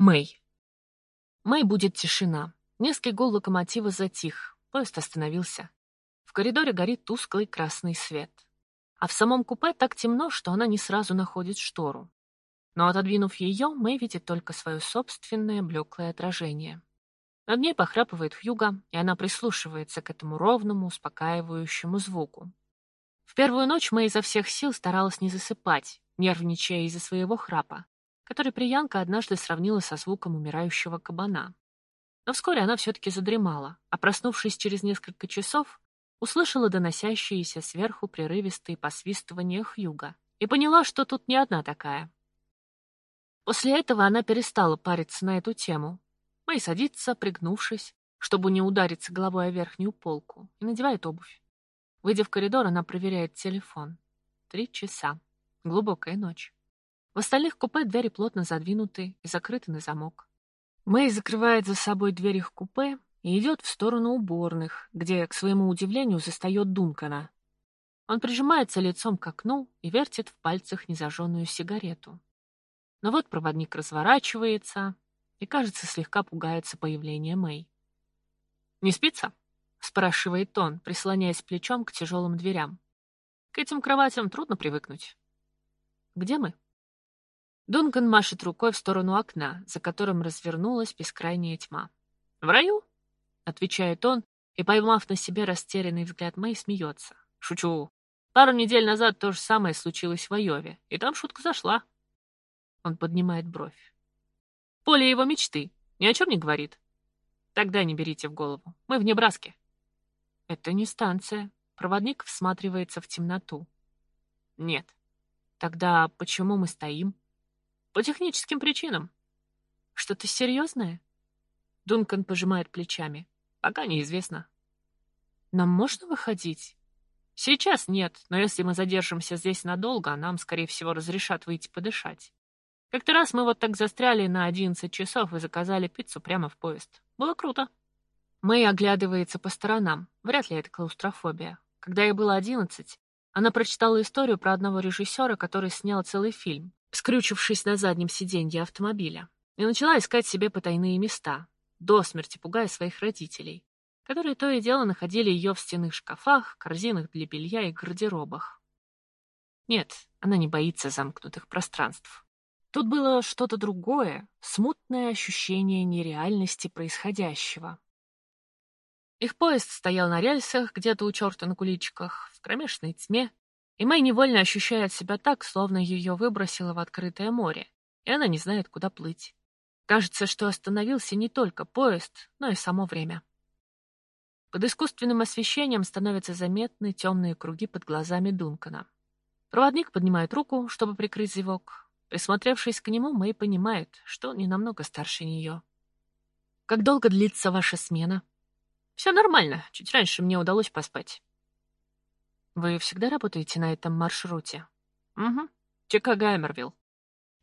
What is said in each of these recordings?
Мэй. Мэй будет тишина. Низкий гул локомотива затих. Поезд остановился. В коридоре горит тусклый красный свет. А в самом купе так темно, что она не сразу находит штору. Но отодвинув ее, Мэй видит только свое собственное блеклое отражение. Над ней похрапывает Хьюга, и она прислушивается к этому ровному, успокаивающему звуку. В первую ночь Мэй изо всех сил старалась не засыпать, нервничая из-за своего храпа который приянка однажды сравнила со звуком умирающего кабана. Но вскоре она все-таки задремала, а проснувшись через несколько часов, услышала доносящиеся сверху прерывистые посвистывания Хьюга и поняла, что тут не одна такая. После этого она перестала париться на эту тему. Мэй садится, пригнувшись, чтобы не удариться головой о верхнюю полку, и надевает обувь. Выйдя в коридор, она проверяет телефон. Три часа. Глубокая ночь. В остальных купе двери плотно задвинуты и закрыты на замок. Мэй закрывает за собой дверь их купе и идет в сторону уборных, где, к своему удивлению, застает Дункана. Он прижимается лицом к окну и вертит в пальцах незажженную сигарету. Но вот проводник разворачивается и, кажется, слегка пугается появления Мэй. «Не спится?» — спрашивает он, прислоняясь плечом к тяжелым дверям. «К этим кроватям трудно привыкнуть». «Где мы?» Дункан машет рукой в сторону окна, за которым развернулась бескрайняя тьма. «В раю?» — отвечает он, и, поймав на себе растерянный взгляд Мэй, смеется. «Шучу. Пару недель назад то же самое случилось в Айове, и там шутка зашла». Он поднимает бровь. «Поле его мечты. Ни о чем не говорит». «Тогда не берите в голову. Мы в Небраске». «Это не станция». Проводник всматривается в темноту. «Нет». «Тогда почему мы стоим?» По техническим причинам. Что-то серьезное? Дункан пожимает плечами. Пока неизвестно. Нам можно выходить? Сейчас нет, но если мы задержимся здесь надолго, нам, скорее всего, разрешат выйти подышать. Как-то раз мы вот так застряли на 11 часов и заказали пиццу прямо в поезд. Было круто. Мэй оглядывается по сторонам. Вряд ли это клаустрофобия. Когда ей было 11, она прочитала историю про одного режиссера, который снял целый фильм скрючившись на заднем сиденье автомобиля, и начала искать себе потайные места, до смерти пугая своих родителей, которые то и дело находили ее в стенных шкафах, корзинах для белья и гардеробах. Нет, она не боится замкнутых пространств. Тут было что-то другое, смутное ощущение нереальности происходящего. Их поезд стоял на рельсах, где-то у черта на куличках, в кромешной тьме, и Мэй невольно ощущает себя так, словно ее выбросило в открытое море, и она не знает, куда плыть. Кажется, что остановился не только поезд, но и само время. Под искусственным освещением становятся заметны темные круги под глазами Дункана. Проводник поднимает руку, чтобы прикрыть зевок. Присмотревшись к нему, Мэй понимает, что он не намного старше нее. «Как долго длится ваша смена?» «Все нормально. Чуть раньше мне удалось поспать». Вы всегда работаете на этом маршруте? Угу. Чикаго Эмервилл.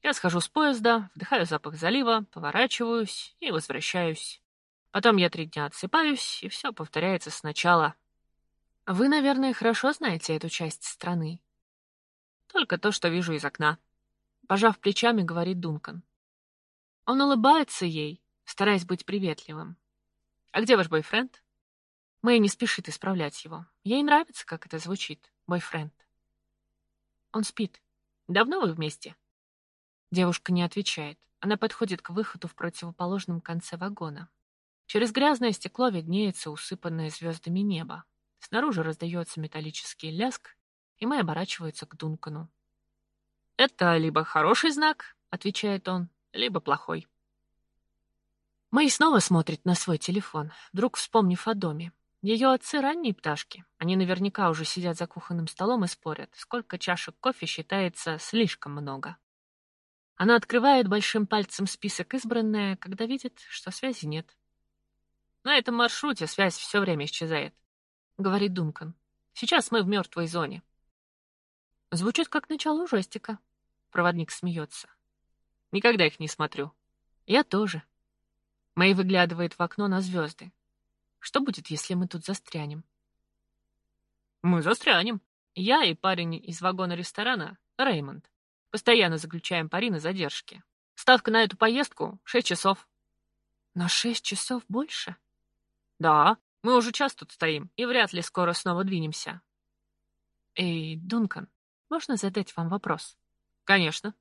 Я схожу с поезда, вдыхаю запах залива, поворачиваюсь и возвращаюсь. Потом я три дня отсыпаюсь, и все повторяется сначала. Вы, наверное, хорошо знаете эту часть страны. Только то, что вижу из окна. Пожав плечами, говорит Дункан. Он улыбается ей, стараясь быть приветливым. «А где ваш бойфренд?» Мэй не спешит исправлять его. Ей нравится, как это звучит. Бойфренд. Он спит. Давно вы вместе? Девушка не отвечает. Она подходит к выходу в противоположном конце вагона. Через грязное стекло виднеется усыпанное звездами небо. Снаружи раздается металлический ляск, и Мэй оборачивается к Дункану. «Это либо хороший знак», — отвечает он, — «либо плохой». Мэй снова смотрит на свой телефон, вдруг вспомнив о доме. Ее отцы ранние пташки. Они наверняка уже сидят за кухонным столом и спорят, сколько чашек кофе считается слишком много. Она открывает большим пальцем список избранное, когда видит, что связи нет. «На этом маршруте связь все время исчезает», — говорит Дункан. «Сейчас мы в мертвой зоне». Звучит как начало ужастика. Проводник смеется. Никогда их не смотрю. Я тоже. Мэй выглядывает в окно на звезды. Что будет, если мы тут застрянем? Мы застрянем. Я и парень из вагона ресторана, Реймонд, постоянно заключаем пари на задержке. Ставка на эту поездку — шесть часов. На шесть часов больше? Да, мы уже час тут стоим, и вряд ли скоро снова двинемся. Эй, Дункан, можно задать вам вопрос? Конечно.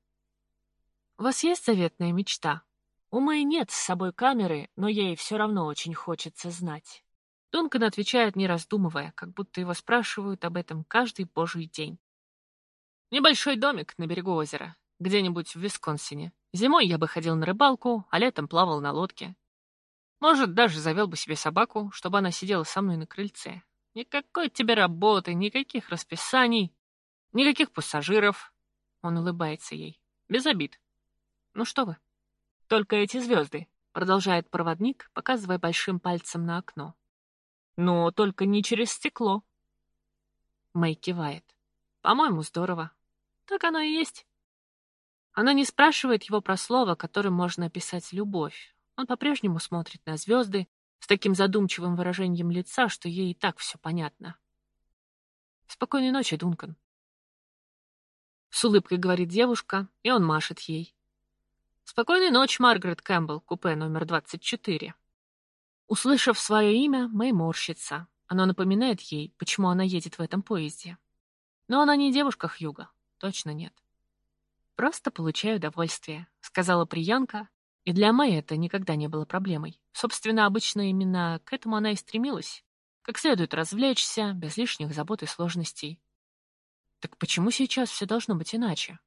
У вас есть заветная мечта? У Мэй нет с собой камеры, но ей все равно очень хочется знать. Дункан отвечает, не раздумывая, как будто его спрашивают об этом каждый божий день. Небольшой домик на берегу озера, где-нибудь в Висконсине. Зимой я бы ходил на рыбалку, а летом плавал на лодке. Может, даже завел бы себе собаку, чтобы она сидела со мной на крыльце. Никакой тебе работы, никаких расписаний, никаких пассажиров. Он улыбается ей. Без обид. Ну что вы? Только эти звезды, продолжает проводник, показывая большим пальцем на окно. Но только не через стекло. Мэй кивает. По-моему, здорово. Так оно и есть. Она не спрашивает его про слово, которым можно описать любовь. Он по-прежнему смотрит на звезды с таким задумчивым выражением лица, что ей и так все понятно. «Спокойной ночи, Дункан», с улыбкой говорит девушка, и он машет ей. «Спокойной ночи, Маргарет Кэмпбелл, купе номер 24». Услышав свое имя, Мэй морщится. Оно напоминает ей, почему она едет в этом поезде. Но она не девушка Хьюга. Точно нет. «Просто получаю удовольствие», — сказала Приянка, и для Мэй это никогда не было проблемой. Собственно, обычно именно к этому она и стремилась. Как следует развлечься, без лишних забот и сложностей. Так почему сейчас все должно быть иначе?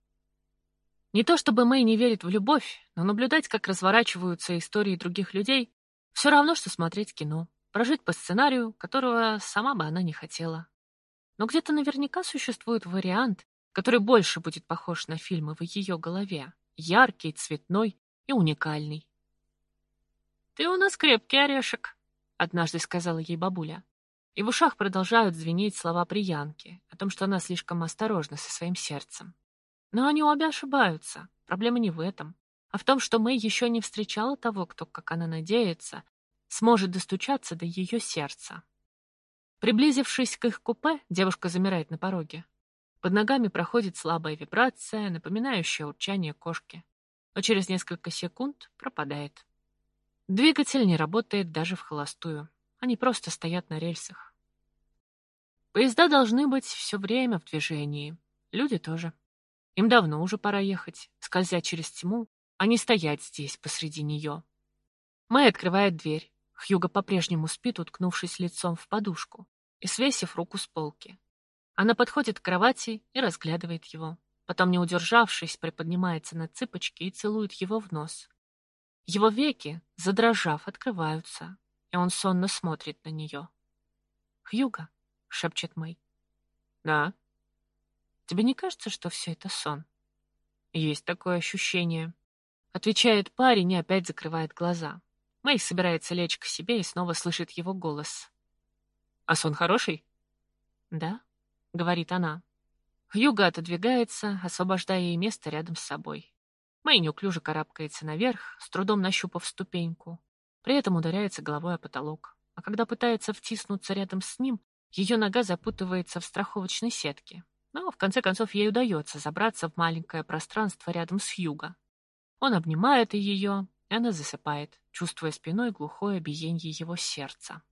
Не то чтобы Мэй не верит в любовь, но наблюдать, как разворачиваются истории других людей, все равно, что смотреть кино, прожить по сценарию, которого сама бы она не хотела. Но где-то наверняка существует вариант, который больше будет похож на фильмы в ее голове, яркий, цветной и уникальный. «Ты у нас крепкий орешек», — однажды сказала ей бабуля. И в ушах продолжают звенеть слова приянки о том, что она слишком осторожна со своим сердцем. Но они обе ошибаются. Проблема не в этом, а в том, что Мэй еще не встречала того, кто, как она надеется, сможет достучаться до ее сердца. Приблизившись к их купе, девушка замирает на пороге. Под ногами проходит слабая вибрация, напоминающая урчание кошки, но через несколько секунд пропадает. Двигатель не работает даже в холостую. Они просто стоят на рельсах. Поезда должны быть все время в движении. Люди тоже. Им давно уже пора ехать, скользя через тьму, а не стоять здесь посреди нее. Мэй открывает дверь. Хьюга по-прежнему спит, уткнувшись лицом в подушку и свесив руку с полки. Она подходит к кровати и разглядывает его. Потом, не удержавшись, приподнимается на цыпочки и целует его в нос. Его веки, задрожав, открываются, и он сонно смотрит на нее. «Хьюга», — шепчет Мэй. «Да». «Тебе не кажется, что все это сон?» «Есть такое ощущение», — отвечает парень и опять закрывает глаза. Мэй собирается лечь к себе и снова слышит его голос. «А сон хороший?» «Да», — говорит она. Хьюга отодвигается, освобождая ей место рядом с собой. Мэй неуклюже карабкается наверх, с трудом нащупав ступеньку. При этом ударяется головой о потолок. А когда пытается втиснуться рядом с ним, ее нога запутывается в страховочной сетке, но в конце концов ей удается забраться в маленькое пространство рядом с Юго. Он обнимает ее, и она засыпает, чувствуя спиной глухое биение его сердца.